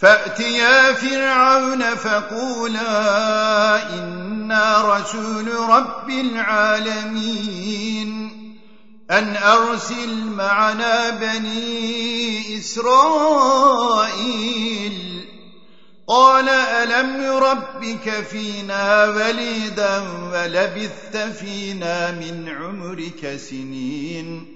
فأتيا فرعون فقولا إنا رسول رب العالمين أن أرسل معنا بني إسرائيل قال ألم يربك فينا وليدا ولبثت فينا من عمرك سنين